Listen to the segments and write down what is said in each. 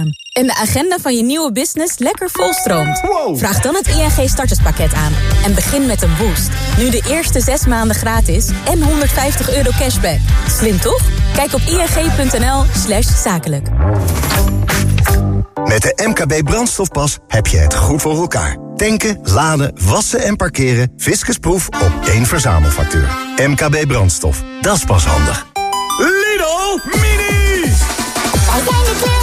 aan. En de agenda van je nieuwe business lekker volstroomt. Vraag dan het ING starterspakket aan. En begin met een boost. Nu de eerste zes maanden gratis en 150 euro cashback. Slim toch? Kijk op ing.nl slash zakelijk. Met de MKB Brandstofpas heb je het goed voor elkaar. Tanken, laden, wassen en parkeren. Fiscusproef op één verzamelfactuur. MKB Brandstof. Dat is pas handig. Lidl Mini! Wij zijn de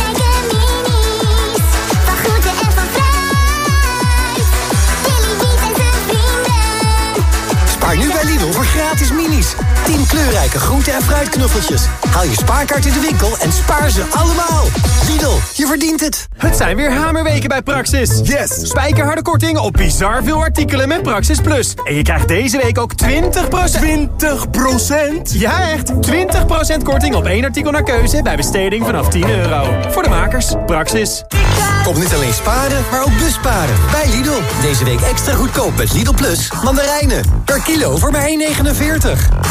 gratis minis. 10 kleurrijke groente- en fruitknuffeltjes. Haal je spaarkaart in de winkel en spaar ze allemaal. Lidl, je verdient het. Het zijn weer hamerweken bij Praxis. Yes! Spijkerharde korting op bizar veel artikelen met Praxis Plus. En je krijgt deze week ook 20%... 20 procent? Ja, echt! 20% korting op één artikel naar keuze bij besteding vanaf 10 euro. Voor de makers, Praxis. Kom niet alleen sparen, maar ook busparen. Bij Lidl. Deze week extra goedkoop met Lidl Plus mandarijnen. Per kilo voor maar 1,49.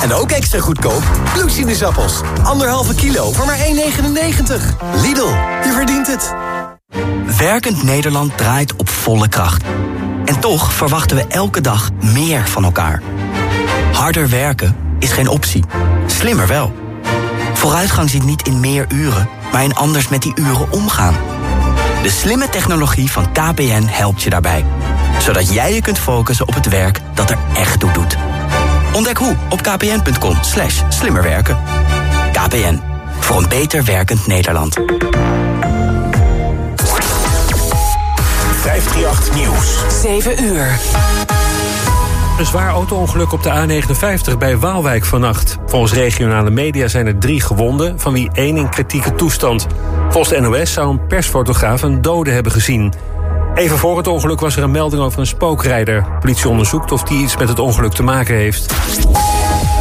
En ook extra goedkoop bloedsinusappels. Anderhalve kilo voor maar 1,99. Lidl, je verdient het. Werkend Nederland draait op volle kracht. En toch verwachten we elke dag meer van elkaar. Harder werken is geen optie. Slimmer wel. Vooruitgang zit niet in meer uren, maar in anders met die uren omgaan. De slimme technologie van KPN helpt je daarbij. Zodat jij je kunt focussen op het werk dat er echt toe doet. Ontdek hoe op kpn.com slash slimmerwerken. KPN, voor een beter werkend Nederland. 538 Nieuws. 7 uur. Een zwaar auto-ongeluk op de A59 bij Waalwijk vannacht. Volgens regionale media zijn er drie gewonden, van wie één in kritieke toestand. Volgens de NOS zou een persfotograaf een dode hebben gezien. Even voor het ongeluk was er een melding over een spookrijder. Politie onderzoekt of die iets met het ongeluk te maken heeft.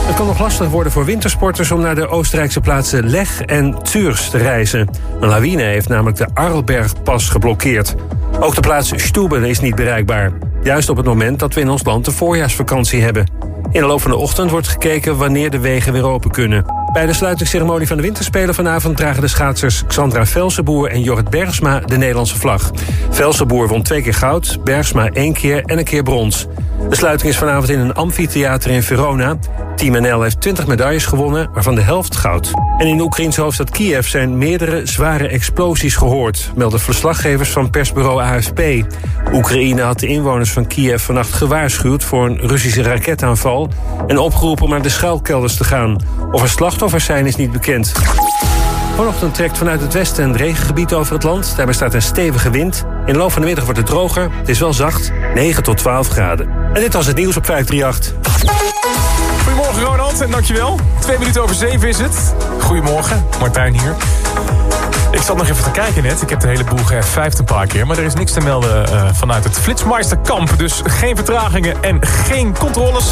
Het kan nog lastig worden voor wintersporters om naar de Oostenrijkse plaatsen Leg en Zürs te reizen. Een lawine heeft namelijk de Arlbergpas geblokkeerd. Ook de plaats Stuben is niet bereikbaar. Juist op het moment dat we in ons land de voorjaarsvakantie hebben. In de loop van de ochtend wordt gekeken wanneer de wegen weer open kunnen. Bij de sluitingsceremonie van de Winterspelen vanavond dragen de schaatsers Xandra Velsenboer en Jorrit Bergsma de Nederlandse vlag. Velsenboer won twee keer goud, Bergsma één keer en een keer brons. De sluiting is vanavond in een amfitheater in Verona. Team NL heeft 20 medailles gewonnen, waarvan de helft goud. En in de Oekraïnse hoofdstad Kiev zijn meerdere zware explosies gehoord, melden verslaggevers van persbureau AFP. Oekraïne had de inwoners van Kiev vannacht gewaarschuwd voor een Russische raketaanval en opgeroepen om naar de schuilkelders te gaan. Of er slachtoffers zijn is niet bekend. Vanochtend trekt vanuit het westen een regengebied over het land. Daarbij staat een stevige wind. In de loop van de middag wordt het droger. Het is wel zacht, 9 tot 12 graden. En dit was het nieuws op 538. Goedemorgen Ronald en dankjewel. Twee minuten over zeven is het. Goedemorgen, Martijn hier. Ik zat nog even te kijken net. Ik heb de hele boel gevijfd een paar keer. Maar er is niks te melden uh, vanuit het Flitsmeisterkamp. Dus geen vertragingen en geen controles.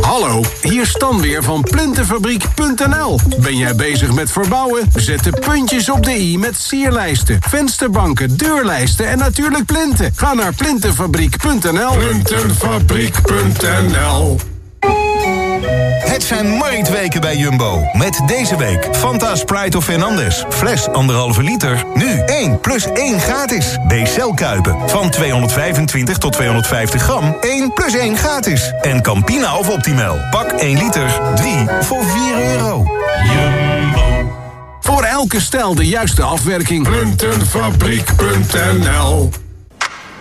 Hallo, hier Stan weer van Plintenfabriek.nl. Ben jij bezig met verbouwen? Zet de puntjes op de i met sierlijsten, vensterbanken, deurlijsten en natuurlijk plinten. Ga naar Plintenfabriek.nl. Plintenfabriek.nl Het zijn marktweken bij Jumbo. Met deze week Fanta Sprite of Fernandez. Fles 1,5 liter. Nu 1 plus 1 gratis. B-cel Kuipen. Van 225 tot 250 gram. 1 plus 1 gratis. En Campina of Optimal. Pak 1 liter. 3 voor 4 euro. Jumbo. Voor elke stijl de juiste afwerking. Plintenfabriek.nl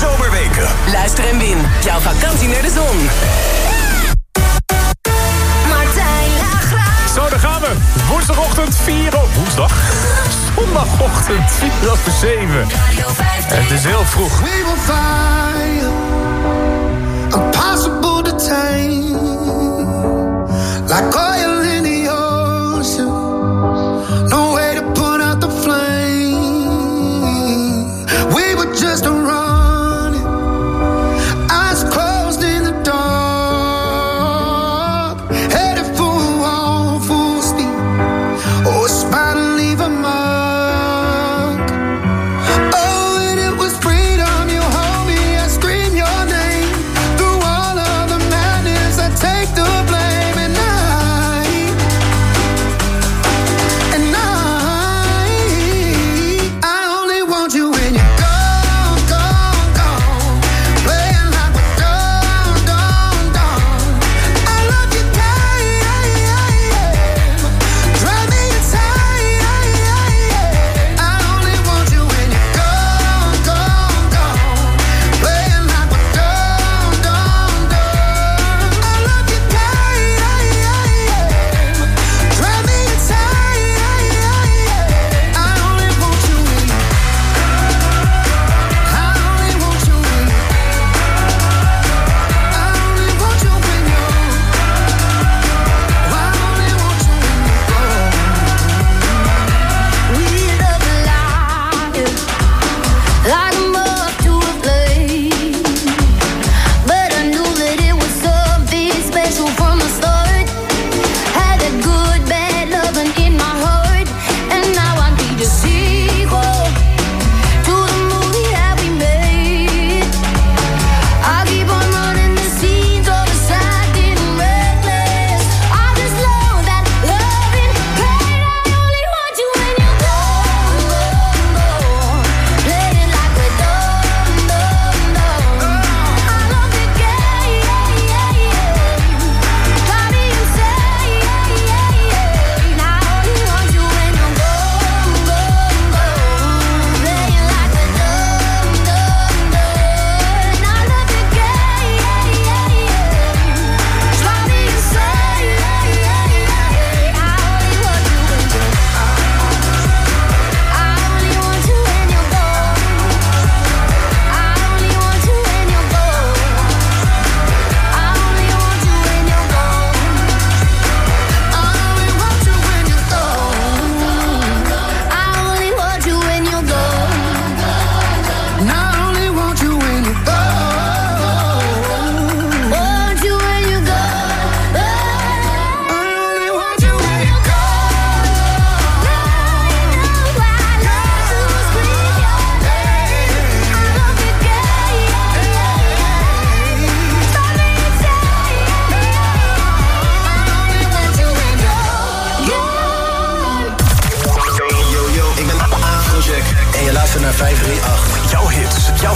Zomerweken. Luister en win. Jouw vakantie naar de zon. Martijn Lagra. Zo, daar gaan we. Woensdagochtend 4 op woensdag. Zondagochtend 4 over 7. Het is heel vroeg. We will find impossible to tame, like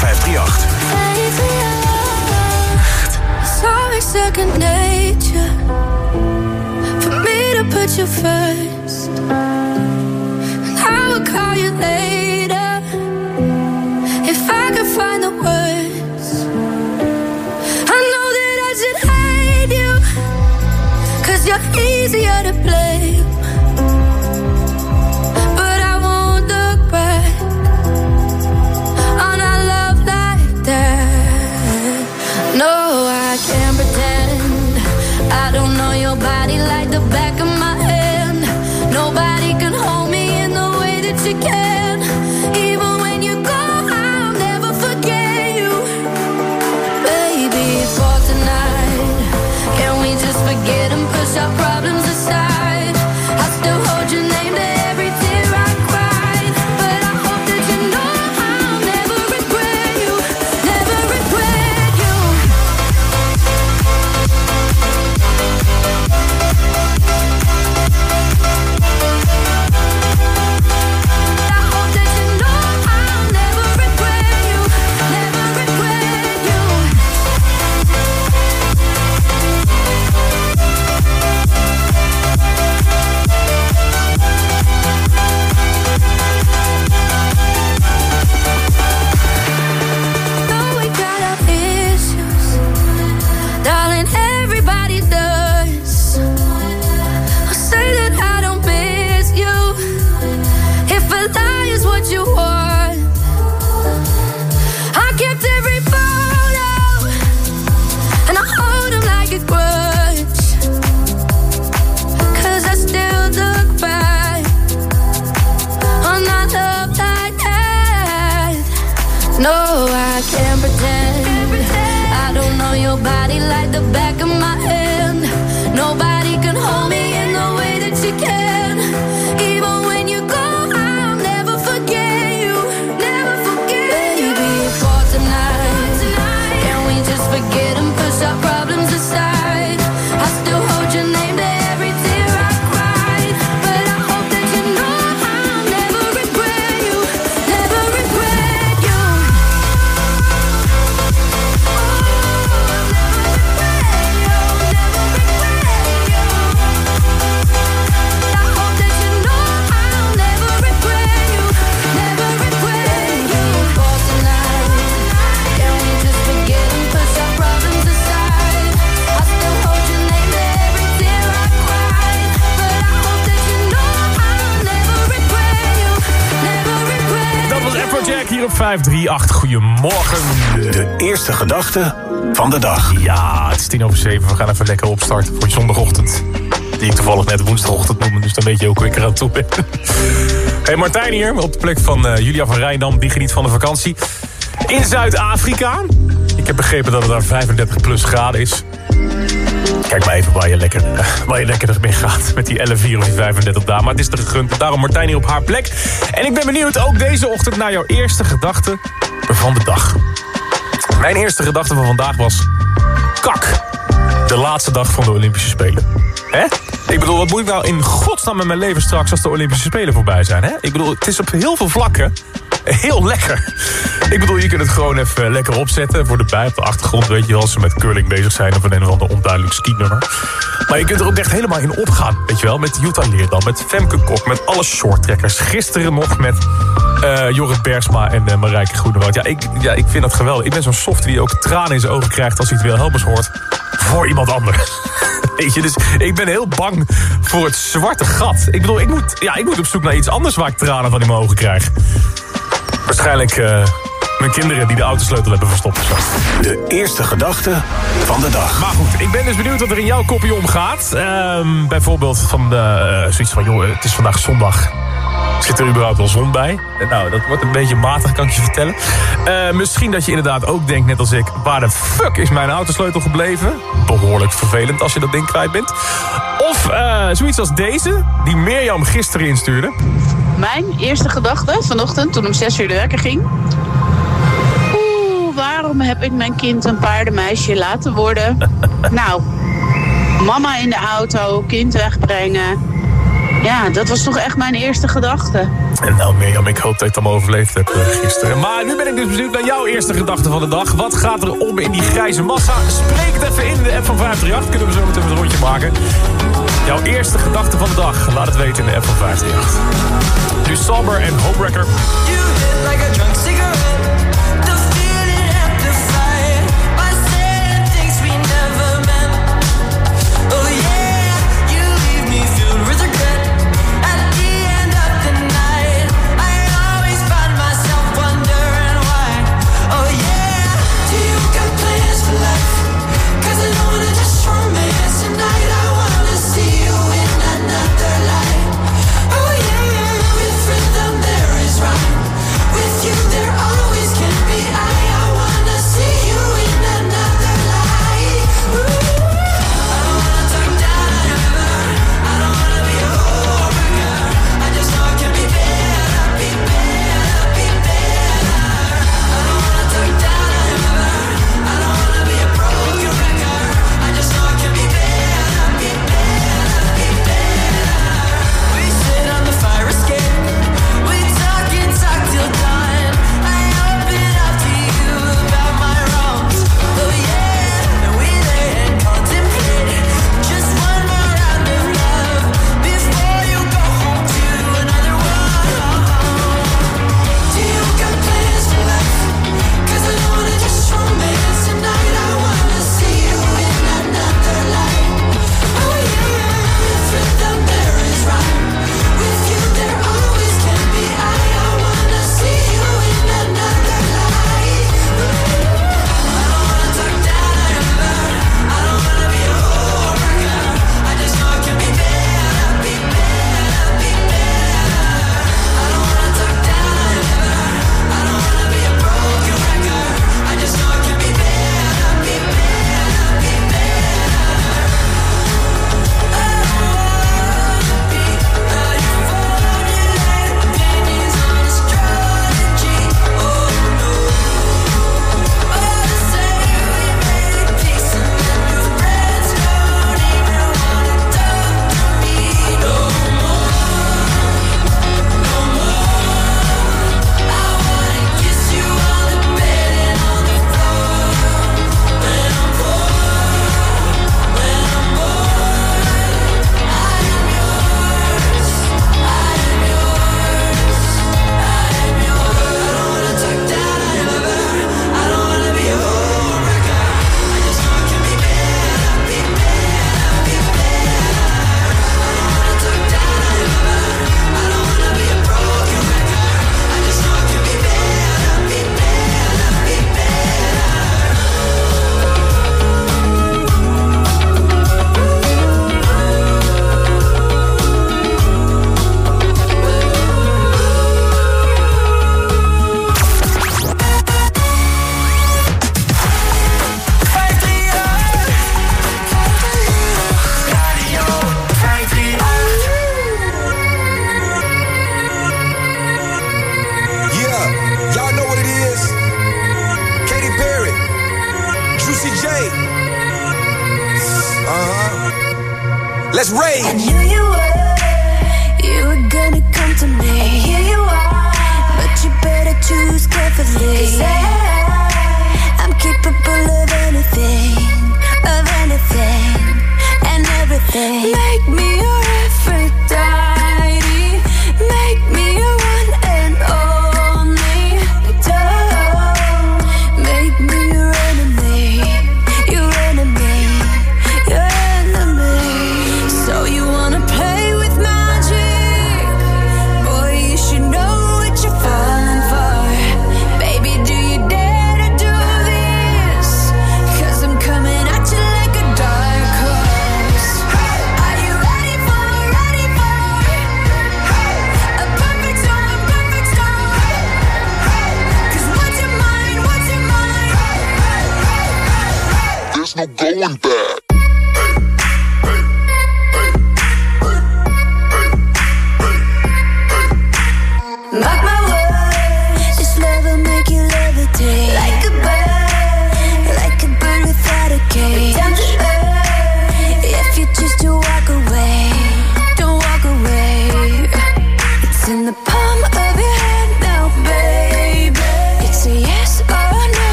538. 538. Second nature. For me to put you first. I would call you later. If I could find the words. I know that I should hate you. Cause you're easier to play. You can. Van de dag. Ja, het is tien over zeven. We gaan even lekker opstarten voor zondagochtend. Die ik toevallig net woensdagochtend noemde, dus dan weet je ook hoe ik eraan toe ben. Hey, Martijn hier, op de plek van eh, Julia van Rijndam. Die geniet van de vakantie in Zuid-Afrika. Ik heb begrepen dat het daar 35 plus graden is. Kijk maar even waar je lekker, waar je lekker mee gaat. Met die 11, 4 of die 35 daar. Maar het is er gegund. Daarom Martijn hier op haar plek. En ik ben benieuwd ook deze ochtend naar jouw eerste gedachte van de dag. Mijn eerste gedachte van vandaag was... Kak. De laatste dag van de Olympische Spelen. Ik bedoel, wat moet ik nou in godsnaam met mijn leven straks... als de Olympische Spelen voorbij zijn, hè? Ik bedoel, het is op heel veel vlakken heel lekker. Ik bedoel, je kunt het gewoon even lekker opzetten voor de bij op de achtergrond. Weet je wel, als ze met curling bezig zijn of een of ander onduidelijk ski-nummer. Maar je kunt er ook echt helemaal in opgaan. Weet je wel, met Jutta Leerdam, met Femke Kok, met alle shorttrekkers. Gisteren nog met eh Jorrit Bersma en uh, Marijke Groenewoud. Ja ik, ja, ik vind dat geweldig. Ik ben zo'n soft die ook tranen in zijn ogen krijgt als hij het Wilhelmus hoort. Voor iemand anders. Weet je, dus ik ben heel bang voor het zwarte gat. Ik bedoel, ik moet, ja, ik moet op zoek naar iets anders waar ik tranen van in mijn ogen krijg. Waarschijnlijk uh, mijn kinderen die de autosleutel hebben verstopt. De eerste gedachte van de dag. Maar goed, ik ben dus benieuwd wat er in jouw kopje omgaat. Uh, bijvoorbeeld van de, uh, zoiets van, joh, het is vandaag zondag. Zit er überhaupt wel zon bij? Nou, dat wordt een beetje matig, kan ik je vertellen. Uh, misschien dat je inderdaad ook denkt, net als ik... waar de fuck is mijn autosleutel gebleven? Behoorlijk vervelend als je dat ding kwijt bent. Of uh, zoiets als deze, die Mirjam gisteren instuurde. Mijn eerste gedachte vanochtend, toen om 6 uur de wekker ging... Oeh, waarom heb ik mijn kind een paardenmeisje laten worden? nou, mama in de auto, kind wegbrengen ja, dat was toch echt mijn eerste gedachte. En nou Mirjam, ik hoop dat ik het allemaal overleefd hebt eh, gisteren. Maar nu ben ik dus benieuwd naar jouw eerste gedachte van de dag. Wat gaat er om in die grijze massa? Spreek het even in de app van 538. Kunnen we zo meteen een rondje maken. Jouw eerste gedachte van de dag. Laat het weten in de app van 538. Nu Sober en Homewrecker. You hit like a drunk cigarette.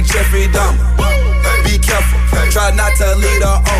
Like Jeffrey Dahmer. Be careful, try not to lead her on.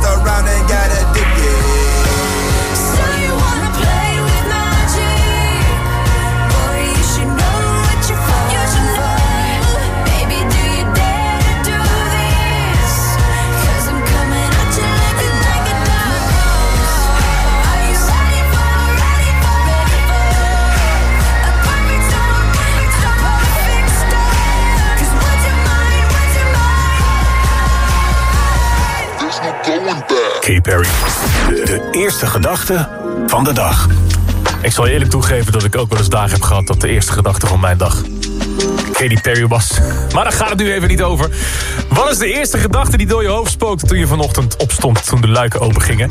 around and got addicted. Katy Perry. De, eerste gedachte van de dag. Ik zal eerlijk toegeven dat ik ook wel eens dagen heb gehad... dat de eerste gedachte van mijn dag Katy Perry was. Maar daar gaat het nu even niet over. Wat is de eerste gedachte die door je hoofd spookte... toen je vanochtend opstond, toen de luiken open gingen?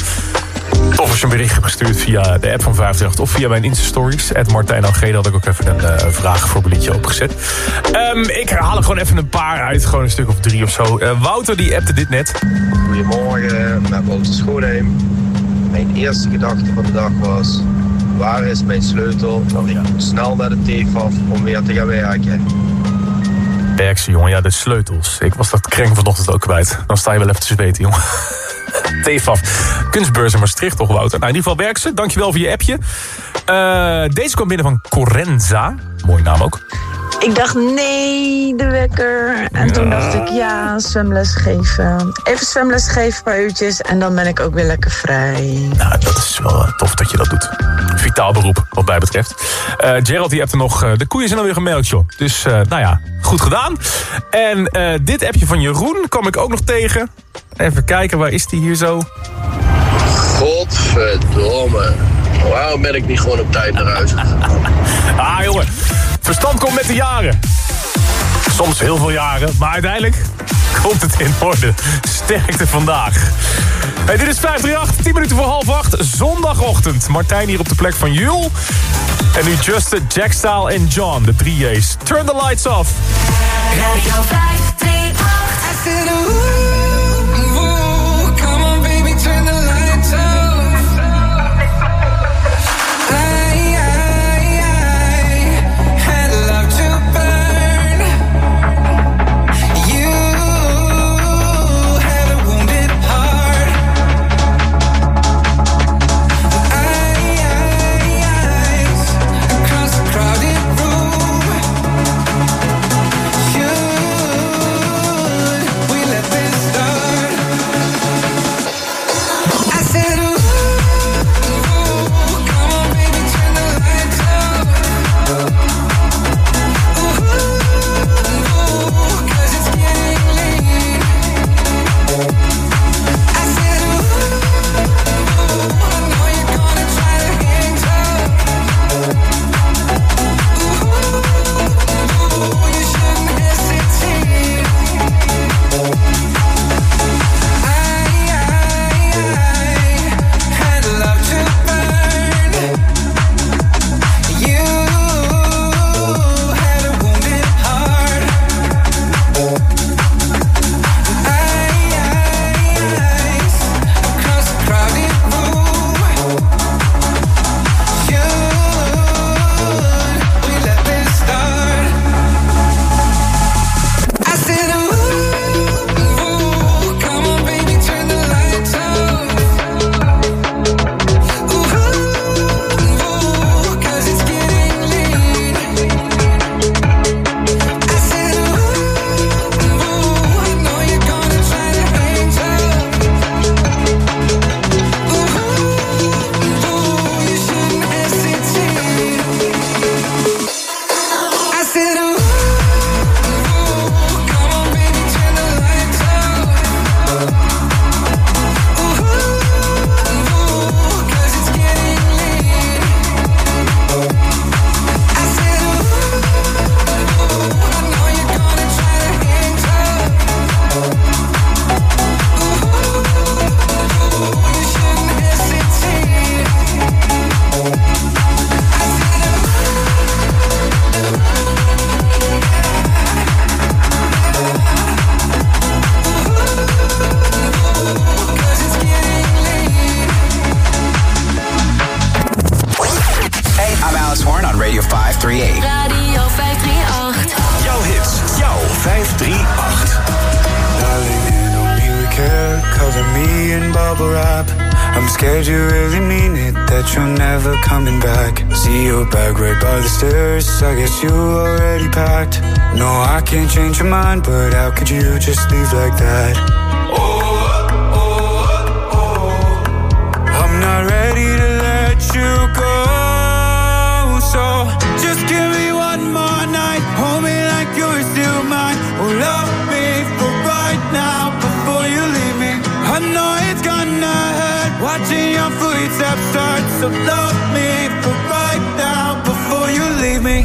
Of als je een bericht hebt gestuurd via de app van 538... of via mijn Insta-stories. Ed Martijn had ik ook even een uh, vraag voor liedje opengezet. Um, ik herhaal er gewoon even een paar uit. Gewoon een stuk of drie of zo. Uh, Wouter, die appte dit net. Goedemorgen, met Wouter Schoonheim. Mijn eerste gedachte van de dag was... Waar is mijn sleutel? Want ik snel naar de TFAF om weer te gaan werken. Berkse, jongen. Ja, de sleutels. Ik was dat kring vanochtend ook kwijt. Dan sta je wel even te zweten, jongen. TFAF. Kunstbeurs in Maastricht, toch, Wouter? Nou, in ieder geval Berkse, dankjewel voor je appje. Uh, deze kwam binnen van Corenza. Mooie naam ook. Ik dacht nee, de wekker. En ja. toen dacht ik ja, zwemles geven. Even zwemles geven, een paar uurtjes. En dan ben ik ook weer lekker vrij. Nou, dat is wel tof dat je dat doet. Vitaal beroep, wat mij betreft. Uh, Gerald die hebt er nog... Uh, de koeien zijn alweer gemeld, joh. Dus, uh, nou ja, goed gedaan. En dit appje van Jeroen kwam ik ook nog tegen. Even kijken, waar is die hier zo? Godverdomme. Waarom ben ik niet gewoon op tijd naar huis gegaan? ah, jongen. Verstand komt met de jaren. Soms heel veel jaren, maar uiteindelijk komt het in orde. Sterkte vandaag. Hey, dit is 538, 10 minuten voor half 8, zondagochtend. Martijn hier op de plek van Jul. En nu Justin, Jackstyle en John, de drie J's. Turn the lights off. Radio 538. That you're never coming back. See your bag right by the stairs, I guess you already packed. No, I can't change your mind, but how could you just leave like that? Oh, oh, oh. oh. I'm not ready to let you go. So just give So love me for right now before you leave me.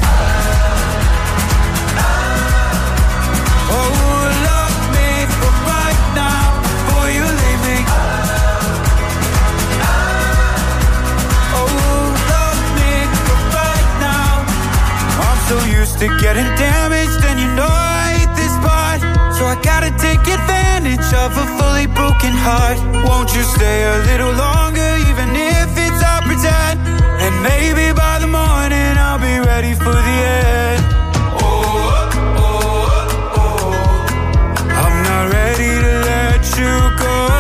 Oh, love me for right now before you leave me. Oh, love me for right now. I'm so used to getting damaged, and you know I hate this part. So I gotta take advantage of a fully broken heart. Won't you stay a little longer, maybe by the morning I'll be ready for the end. Oh, oh, oh, oh. I'm not ready to let you go.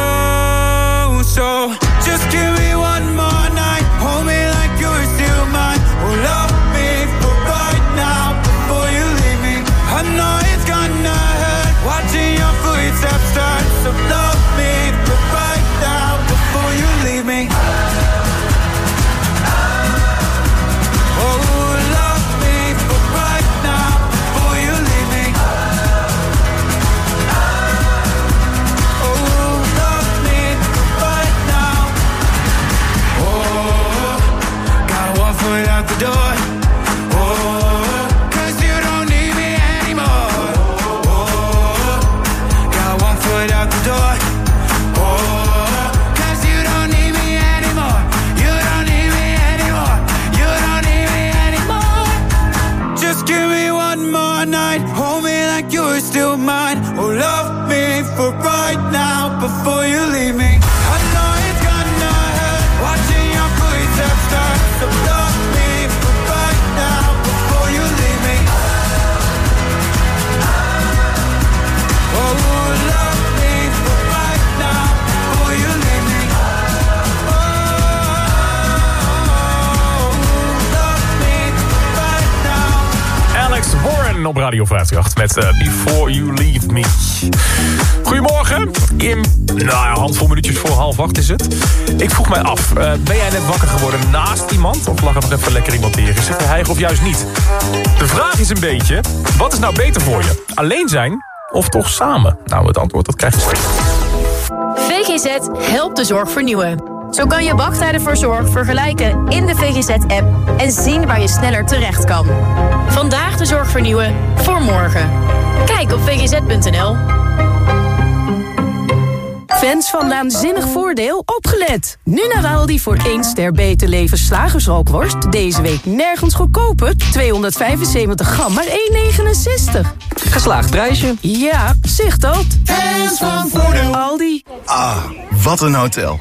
Op Radio 58 met eh, Before You Leave Me. Goedemorgen, Kim. Nou, een handvol minuutjes voor half acht is het. Ik vroeg mij af, eh, ben jij net wakker geworden naast iemand? Of lag er nog even lekker iemand tegen? Zit je hijgen of juist niet? De vraag is een beetje, wat is nou beter voor je? Alleen zijn of toch samen? Nou, het antwoord dat krijg je straks. VGZ helpt de zorg vernieuwen. Zo kan je wachttijden voor zorg vergelijken in de VGZ-app en zien waar je sneller terecht kan. Vandaag de zorg vernieuwen voor morgen. Kijk op vgz.nl. Fans van Naanzinnig Voordeel, opgelet! Nu naar Aldi voor 1 ster beter leven slagersrookworst. Deze week nergens goedkoper. 275 gram, maar 1,69. Geslaagd prijsje. Ja, zicht dat. Fans van Voordeel. Aldi. Ah, wat een hotel.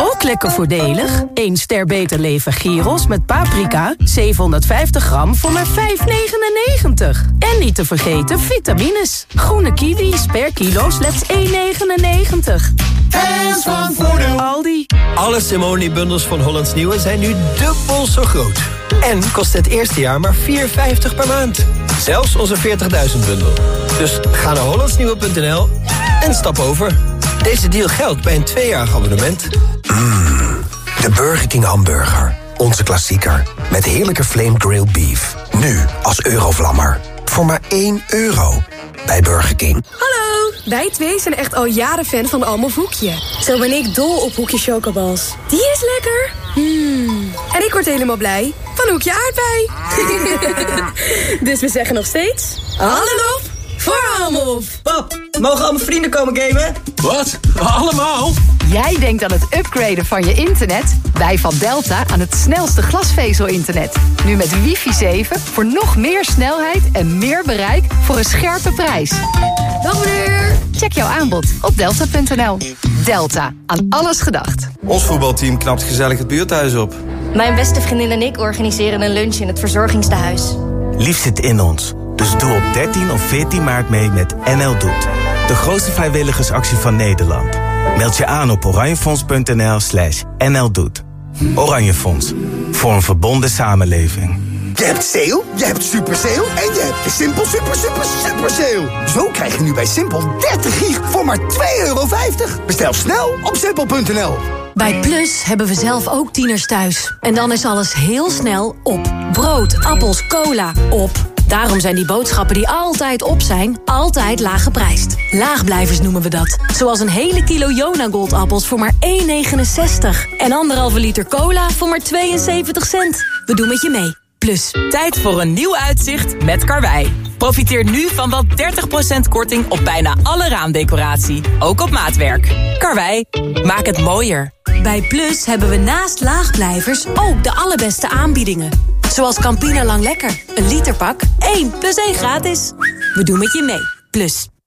Ook lekker voordelig. 1 ster beter leven gyros met paprika. 750 gram voor maar 5,99. En niet te vergeten vitamines. Groene kiwis per kilo slechts 1,99. Fans van Voordeel. Aldi. Alle Simone-bundels van Hollands Nieuwe zijn nu dubbel zo groot. En kost het eerste jaar maar 4,50 per maand. Zelfs onze 40.000 bundel. Dus ga naar hollandsnieuwe.nl en stap over. Deze deal geldt bij een tweejarig abonnement. De Burger King hamburger. Onze klassieker. Met heerlijke flame grilled beef. Nu als eurovlammer. Voor maar 1 euro. Bij Burger King. Hallo, wij twee zijn echt al jaren fan van Almof Hoekje. Zo ben ik dol op Hoekje Chocobals. Die is lekker. Hmm. En ik word helemaal blij van Hoekje Aardbei. dus we zeggen nog steeds... Hallo voor Almof. Pap, mogen al mijn vrienden komen gamen? Wat? Allemaal? Jij denkt aan het upgraden van je internet? Wij van Delta aan het snelste glasvezel-internet. Nu met wifi 7 voor nog meer snelheid en meer bereik voor een scherpe prijs. Dag meneer. Check jouw aanbod op delta.nl. Delta, aan alles gedacht. Ons voetbalteam knapt gezellig het buurthuis op. Mijn beste vriendin en ik organiseren een lunch in het verzorgingstehuis. Lief zit in ons. Dus doe op 13 of 14 maart mee met NL Doet. De grootste vrijwilligersactie van Nederland. Meld je aan op oranjefonds.nl slash NL Doet. Oranje Fonds. Voor een verbonden samenleving. Je hebt sale, je hebt super sale en je hebt de Simpel super super super sale. Zo krijg je nu bij Simpel 30 gig voor maar 2,50 euro. Bestel snel op simpel.nl. Bij Plus hebben we zelf ook tieners thuis. En dan is alles heel snel op. Brood, appels, cola, op. Daarom zijn die boodschappen die altijd op zijn, altijd laag geprijsd. Laagblijvers noemen we dat. Zoals een hele kilo Jona Goldappels voor maar 1,69. En anderhalve liter cola voor maar 72 cent. We doen met je mee. Plus. Tijd voor een nieuw uitzicht met Karwei. Profiteer nu van wel 30% korting op bijna alle raamdecoratie. Ook op maatwerk. Karwei, maak het mooier. Bij Plus hebben we naast laagblijvers ook de allerbeste aanbiedingen. Zoals Campina Lang Lekker. Een literpak, 1 plus 1 gratis. We doen met je mee. Plus.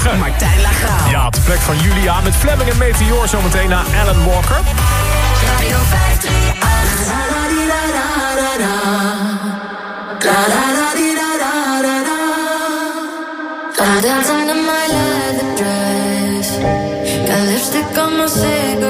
Goedemorgen. Martijn Lagraal. Ja, de plek van Julia met Fleming en Meteor zometeen naar Alan Walker. Radio 538. Got under my leather dress. Got lipstick on my cigarette.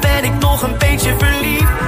Ben ik nog een beetje verliefd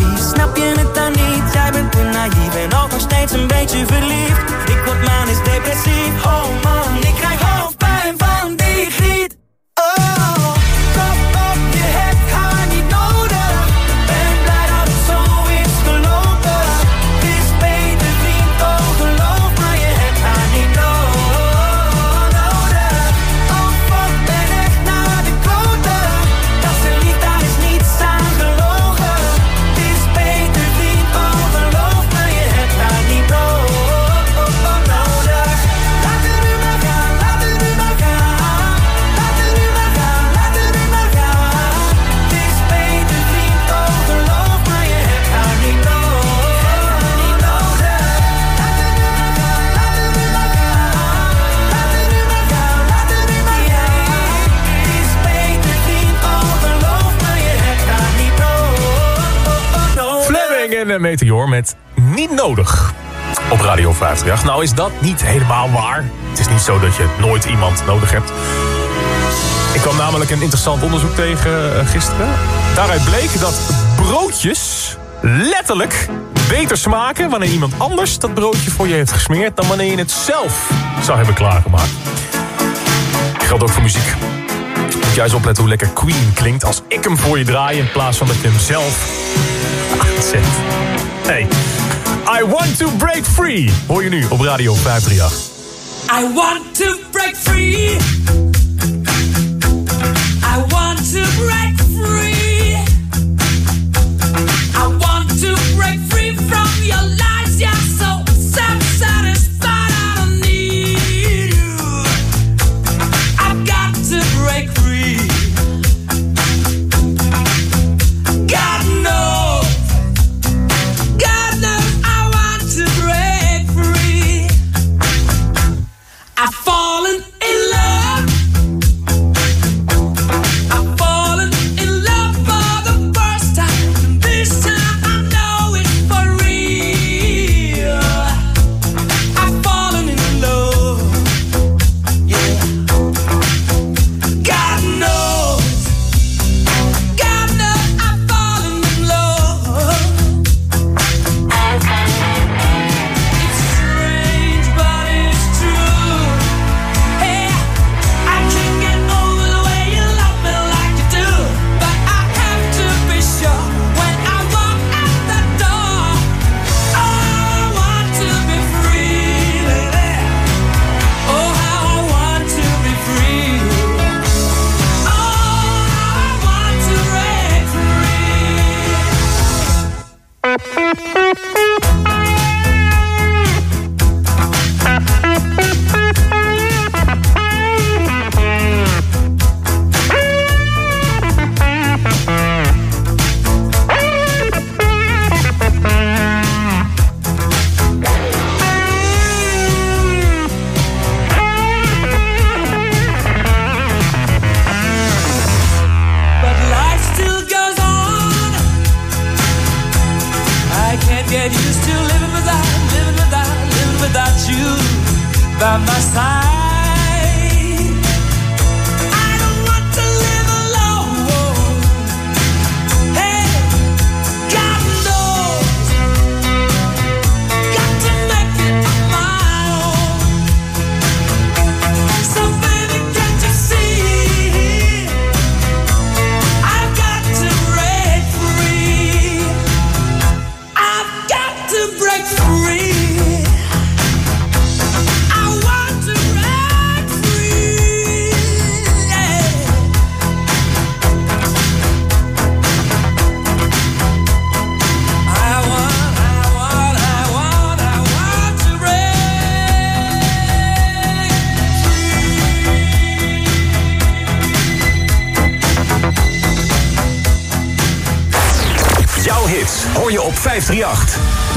Snap je het dan niet? Jij bent te naïef en ook nog steeds een beetje verliefd Ik word manisch depressief, oh man Ik krijg Eh, Meteor met Niet Nodig. Op Radio 538. Nou is dat niet helemaal waar. Het is niet zo dat je nooit iemand nodig hebt. Ik kwam namelijk een interessant onderzoek tegen eh, gisteren. Daaruit bleek dat broodjes letterlijk beter smaken... wanneer iemand anders dat broodje voor je heeft gesmeerd... dan wanneer je het zelf zou hebben klaargemaakt. Geldt ook voor muziek. Moet juist opletten hoe lekker Queen klinkt... als ik hem voor je draai in plaats van dat je hem zelf aanzet. Hey, I want to break free. Hoor je nu op Radio 538. I want to break free. I want to break free.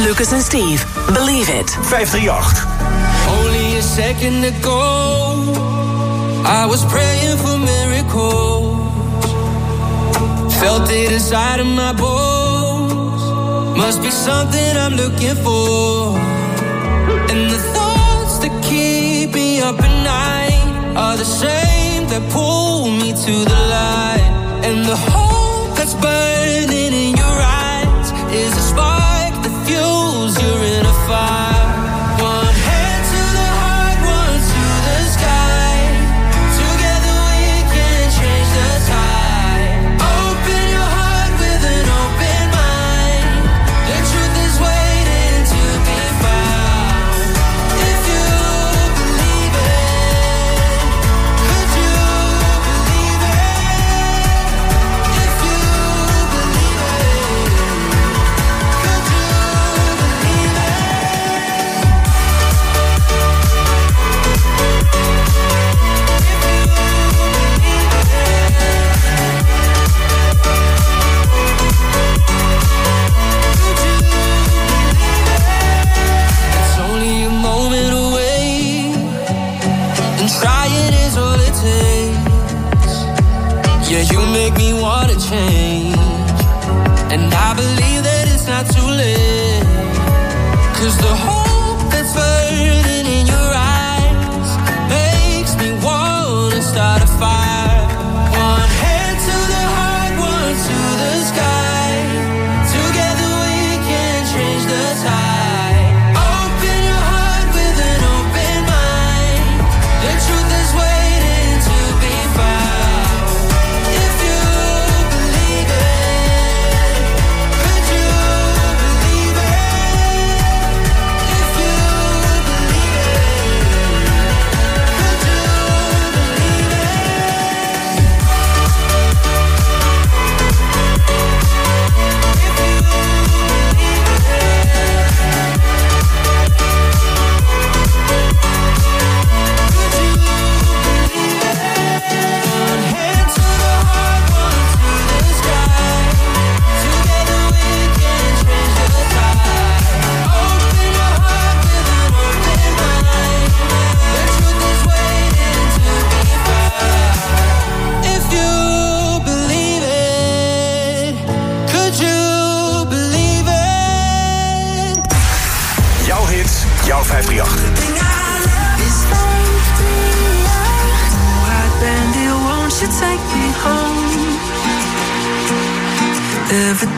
Lucas and Steve. Believe it. 538. Only a second ago, I was praying for miracles. Felt it inside of my bones. Must be something I'm looking for. And the thoughts that keep me up at night are the same that pull me to the light. And the hope that's burning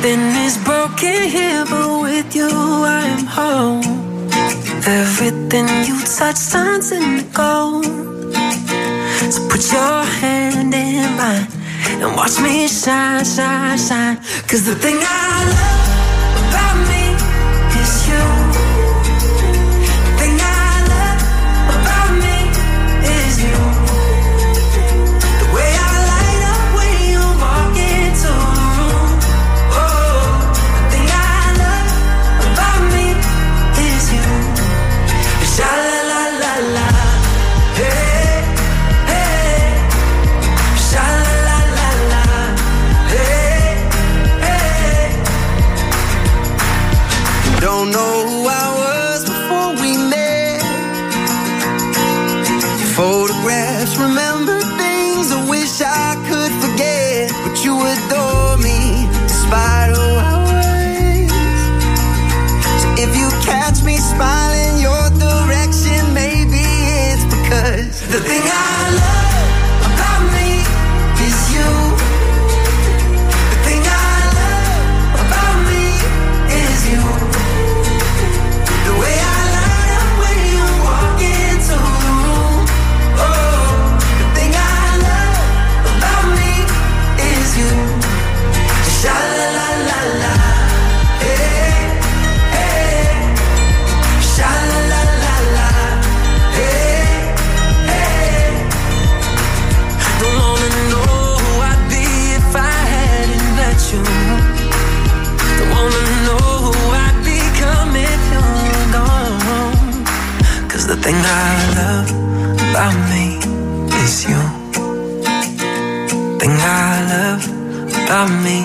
Something is broken here, but with you I'm home. Everything you touch turns into gold. So put your hand in mine and watch me shine, shine, shine. Cause the thing I love. me.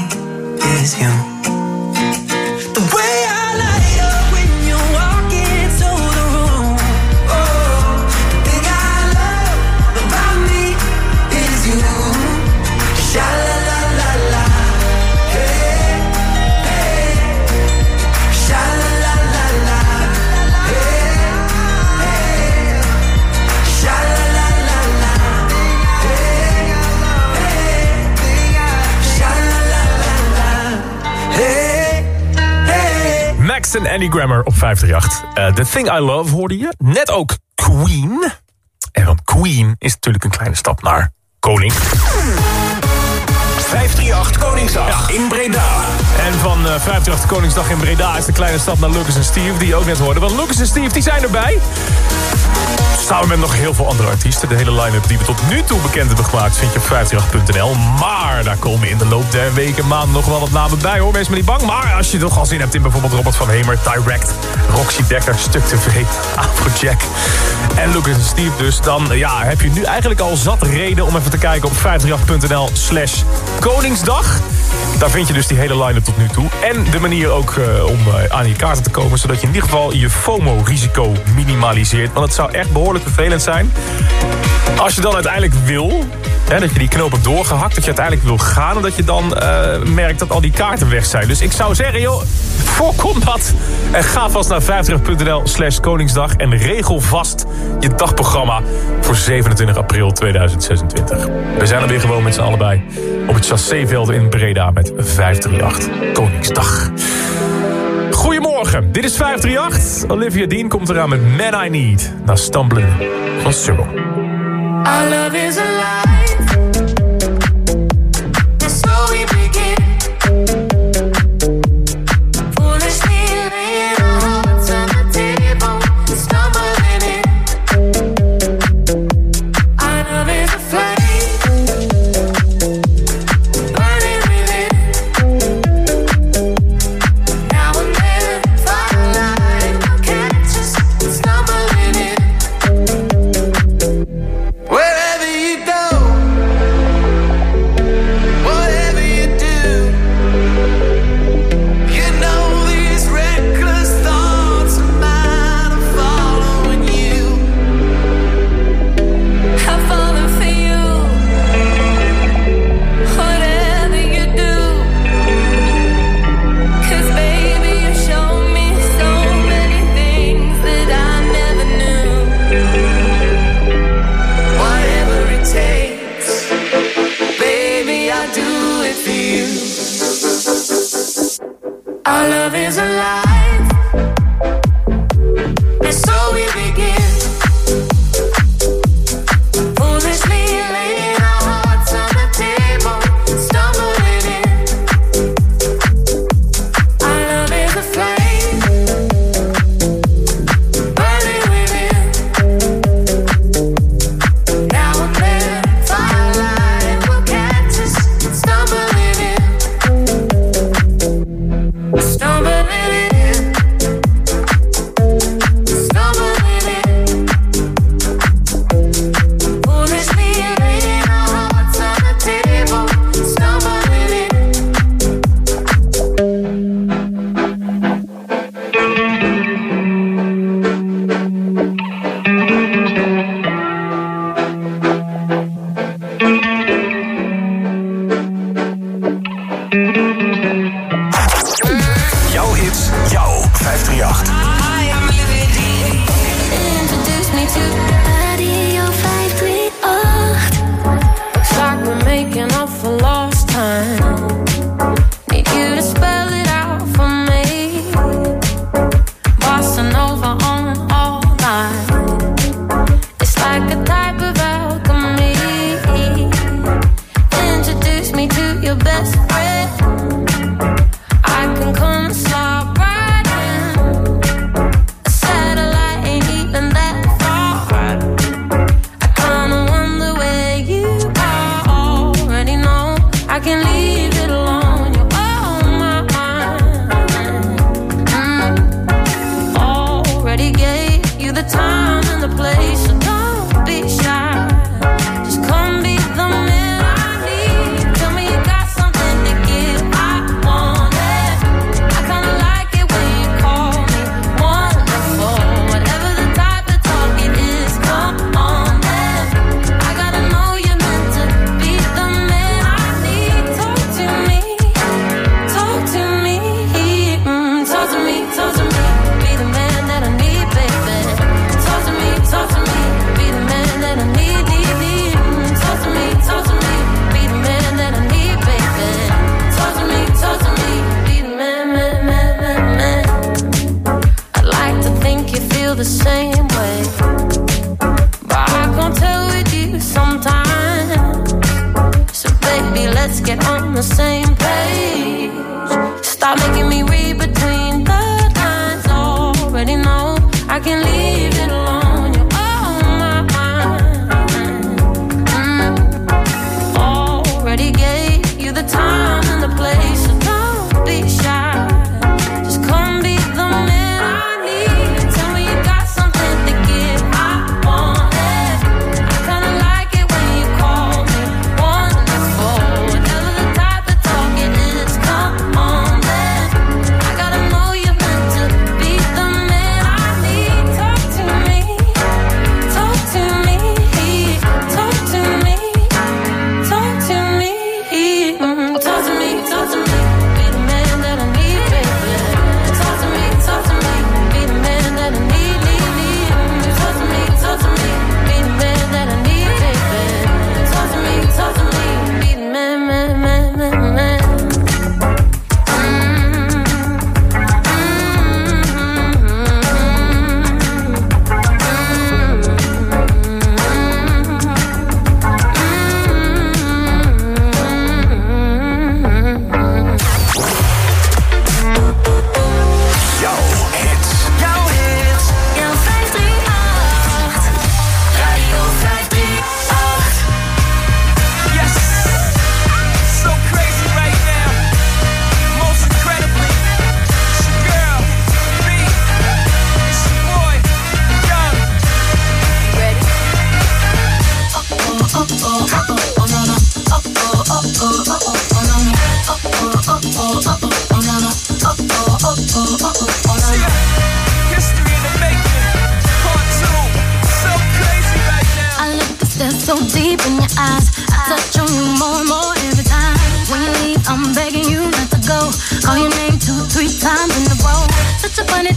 Grammer op 538. Eh, The Thing I Love hoorde je. Net ook Queen. En van Queen is natuurlijk een kleine stap naar Koning. 538 Koningsdag in Breda. En van eh 538 Koningsdag in Breda is de kleine stap naar Lucas en Steve, die je ook net hoorde. Want Lucas en Steve die zijn erbij. Samen met nog heel veel andere artiesten. De hele line-up die we tot nu toe bekend hebben gemaakt vind je op 538.nl. Maar daar komen in de loop der weken, maanden nog wel wat namen bij hoor. Wees maar niet bang. Maar als je toch al zin hebt in bijvoorbeeld Robert van Hemer, Direct, Roxy Dekker, Stuk TV, Afrojack en Lucas en Steve dus. Dan ja, heb je nu eigenlijk al zat reden om even te kijken op 538.nl slash Koningsdag. Daar vind je dus die hele line-up nu toe. En de manier ook eh, om eh, aan je kaarten te komen... zodat je in ieder geval je FOMO-risico minimaliseert. Want het zou echt behoorlijk vervelend zijn... als je dan uiteindelijk wil... Dat je die knoop hebt doorgehakt, dat je uiteindelijk wil gaan... en dat je dan eh, merkt dat al die kaarten weg zijn. Dus ik zou zeggen, joh, voorkom dat. En ga vast naar 50.nl slash Koningsdag... en regel vast je dagprogramma voor 27 april 2026. We zijn er weer gewoon met z'n allebei op het chasséveld in Breda met 538 Koningsdag. Goedemorgen, dit is 538. Olivia Dean komt eraan met Man I Need. Na Stumbling van Cyril. Our love is alive.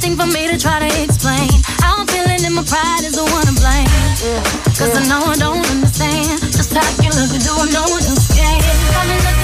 Thing for me to try to explain. How I'm feeling and my pride is the one to blame. Cause I know I don't understand. Just how you look do, I know what else can.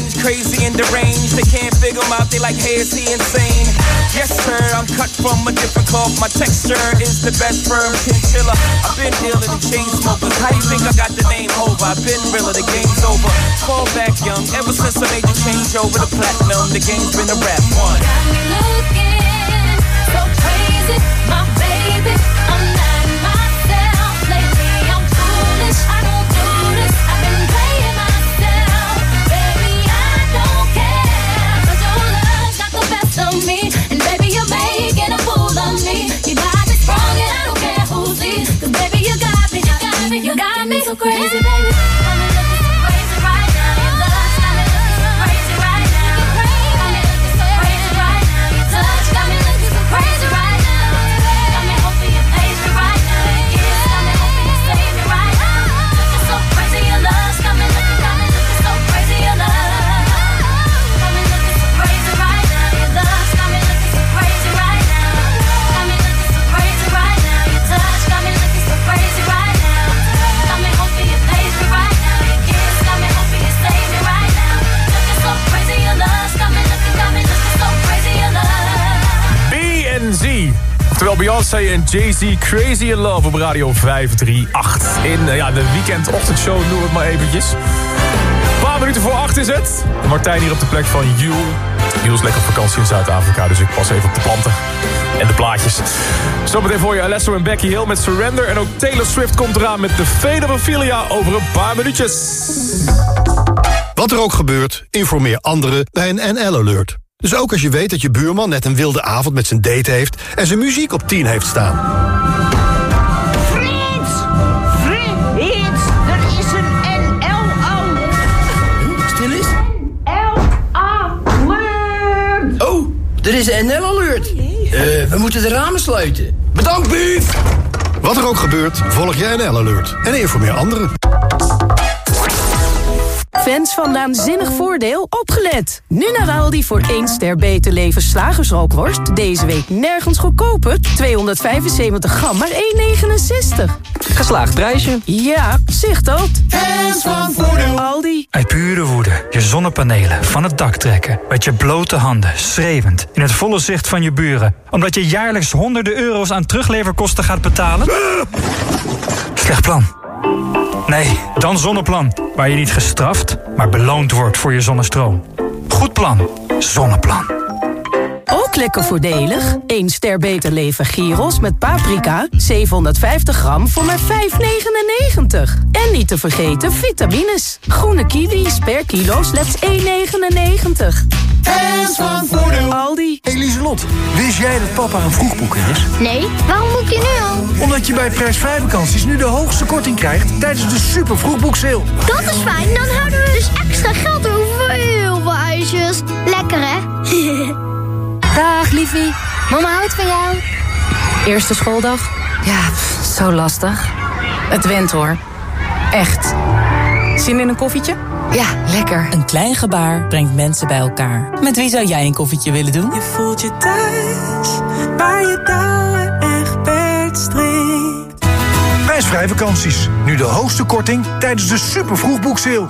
crazy and deranged. They can't figure him out, they like, hey, is he insane? Yes, sir, I'm cut from a different cloth. My texture is the best firm chinchilla. I've been dealing in chain smokers. How you think I got the name over? I've been realer, the game's over. Fall back young, ever since I made the change over to platinum, the game's been a rap one. Looking so crazy, my Jay-Z Crazy in Love op Radio 538. In eh, ja, de weekendochtendshow noem het maar eventjes. Een paar minuten voor acht is het. Martijn hier op de plek van Jules. Jules is lekker op vakantie in Zuid-Afrika, dus ik pas even op de planten. En de plaatjes. Zometeen voor je Alesso en Becky Hill met Surrender. En ook Taylor Swift komt eraan met de Ophelia over een paar minuutjes. Wat er ook gebeurt, informeer anderen bij een NL-alert. Dus ook als je weet dat je buurman net een wilde avond met zijn date heeft... en zijn muziek op 10 heeft staan. Frits! Frits! Er is een NL-alert! Stil eens. L-alert! Oh, er is een NL-alert. Eh, we moeten de ramen sluiten. Bedankt, Bief! Wat er ook gebeurt, volg je NL Alert. En informeer anderen. Fans van Naanzinnig Voordeel, opgelet! Nu naar Aldi voor 1 ster beter leven slagersrookworst. Deze week nergens goedkoper. 275 gram, maar 1,69. Geslaagd prijsje. Ja, zicht dat. Fans van Voordeel. Aldi. Uit pure woede je zonnepanelen van het dak trekken. Met je blote handen, schreeuwend, in het volle zicht van je buren. Omdat je jaarlijks honderden euro's aan terugleverkosten gaat betalen? Slecht plan. Nee, dan Zonneplan. Waar je niet gestraft, maar beloond wordt voor je zonnestroom. Goed plan. Zonneplan. Ook lekker voordelig. 1 ster beter leven gyros met paprika. 750 gram voor maar 5,99. En niet te vergeten vitamines. Groene kiwis per kilo slechts 1,99. Fans van Voordeel. Aldi. Hey Lieselot, wist jij dat papa een vroegboeker is? Nee, waarom boek je nu al? Omdat je bij prijsvrij vakanties nu de hoogste korting krijgt tijdens de super vroegboekseil. Dat is fijn, dan houden we dus extra geld over voor heel veel ijsjes. Lekker hè? Dag, liefie. Mama houdt van jou. Eerste schooldag? Ja, pff, zo lastig. Het went hoor. Echt. Zin in een koffietje? Ja, lekker. Een klein gebaar brengt mensen bij elkaar. Met wie zou jij een koffietje willen doen? Je voelt je thuis, waar je touwen echt. Prijsvrij vakanties. Nu de hoogste korting tijdens de super vroegboekseil.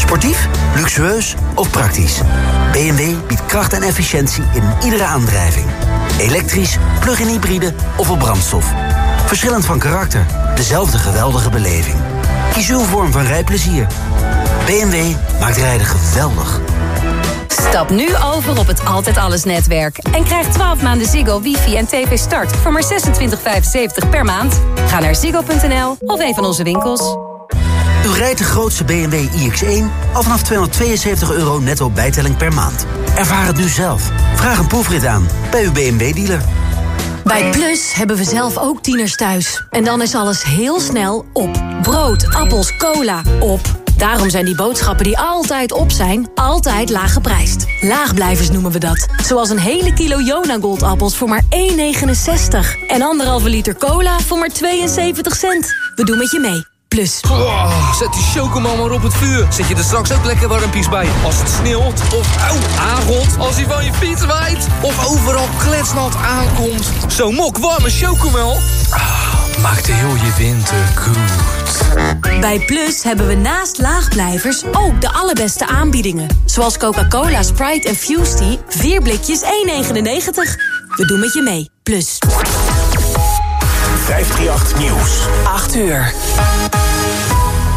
Sportief, luxueus of praktisch? BMW biedt kracht en efficiëntie in iedere aandrijving. Elektrisch, plug-in hybride of op brandstof. Verschillend van karakter, dezelfde geweldige beleving. Kies uw vorm van rijplezier. BMW maakt rijden geweldig. Stap nu over op het Altijd Alles netwerk. En krijg 12 maanden Ziggo, wifi en tv start voor maar 26,75 per maand. Ga naar ziggo.nl of een van onze winkels. U rijdt de grootste BMW iX1 al vanaf 272 euro netto bijtelling per maand. Ervaar het nu zelf. Vraag een proefrit aan bij uw BMW-dealer. Bij Plus hebben we zelf ook tieners thuis. En dan is alles heel snel op. Brood, appels, cola, op. Daarom zijn die boodschappen die altijd op zijn, altijd laag geprijsd. Laagblijvers noemen we dat. Zoals een hele kilo Jona Goldappels voor maar 1,69. En anderhalve liter cola voor maar 72 cent. We doen met je mee. Plus. Oh, zet die chocomel maar op het vuur. Zet je er straks ook lekker warmpies bij. Als het sneeuwt of aangot. Als hij van je fiets waait. Of overal kletsnat aankomt. Zo'n mok warme chocomel. Ah, maakt heel je winter goed. Bij Plus hebben we naast laagblijvers ook de allerbeste aanbiedingen. Zoals Coca-Cola, Sprite en Fusty. 4 blikjes 1,99. We doen met je mee. Plus. 538 Nieuws. 8 uur.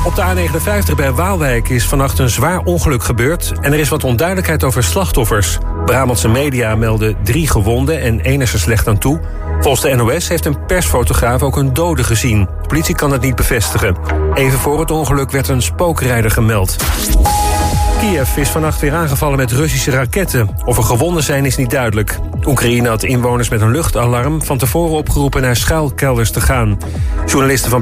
Op de A59 bij Waalwijk is vannacht een zwaar ongeluk gebeurd... en er is wat onduidelijkheid over slachtoffers. Brabantse media melden drie gewonden en één is er slecht aan toe. Volgens de NOS heeft een persfotograaf ook een dode gezien. Politie kan het niet bevestigen. Even voor het ongeluk werd een spookrijder gemeld. Kiev is vannacht weer aangevallen met Russische raketten. Of er gewonden zijn is niet duidelijk. Oekraïne had inwoners met een luchtalarm van tevoren opgeroepen naar schuilkelders te gaan. Journalisten van